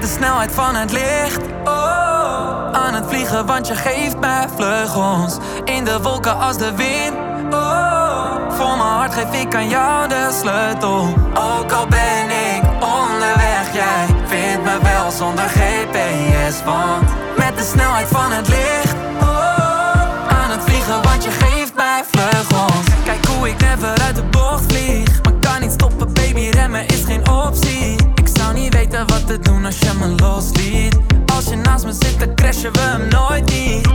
De snelheid van het licht. Oh, aan het vliegen, want je geeft mij vleugels. In de wolken als de wind. Oh, voor mijn hart geef ik aan jou de sleutel. Ook al ben ik onderweg, jij vindt me wel zonder GPS. Want met de snelheid van het licht. Als je me losliet. Als je naast me zit, dan crashen we hem nooit niet.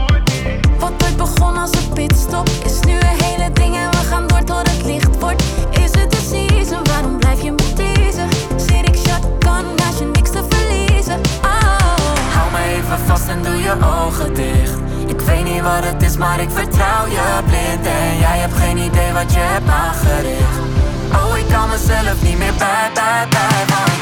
Wat ooit begon als een pitstop Is nu een hele ding en we gaan door tot het licht wordt Is het de season, waarom blijf je me teasen? Zit ik shotgun als je niks te verliezen Oh, Hou me even vast en doe je ogen dicht. Ik weet niet wat het is, maar ik vertrouw je blind. En jij hebt geen idee wat je hebt aangericht. Oh, ik kan mezelf niet meer bij, bij, bij.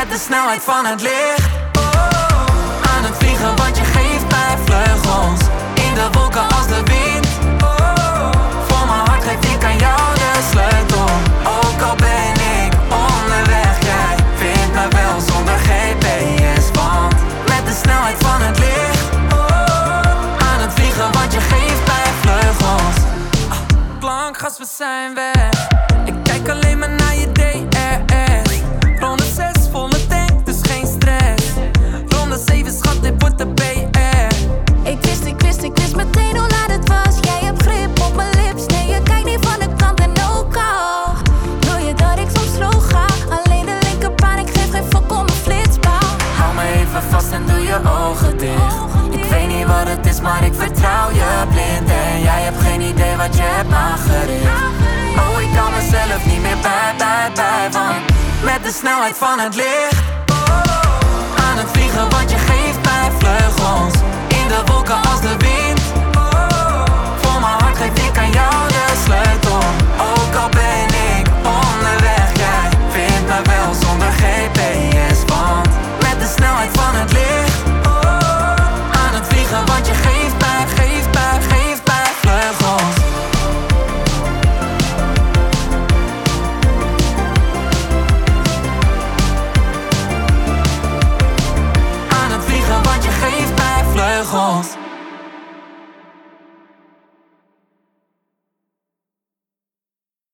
Met de snelheid van het licht. Oh, aan het vliegen, want je geeft mij vleugels. In de wolken als de wind. Oh, voor mijn hart geef ik aan jou de sleutel. Ook al ben ik onderweg, jij vindt me wel zonder GPS. Want met de snelheid van het licht. Oh, aan het vliegen, want je geeft mij vleugels. Ah, Klankgas, we zijn weg. Ik kijk alleen maar naar het is, maar ik vertrouw je blind. En jij hebt geen idee wat je hebt aangericht. Oh, ik kan mezelf niet meer bij, bij, bij. Want met de snelheid van het licht. Aan het vliegen, want je geeft mij vleugels.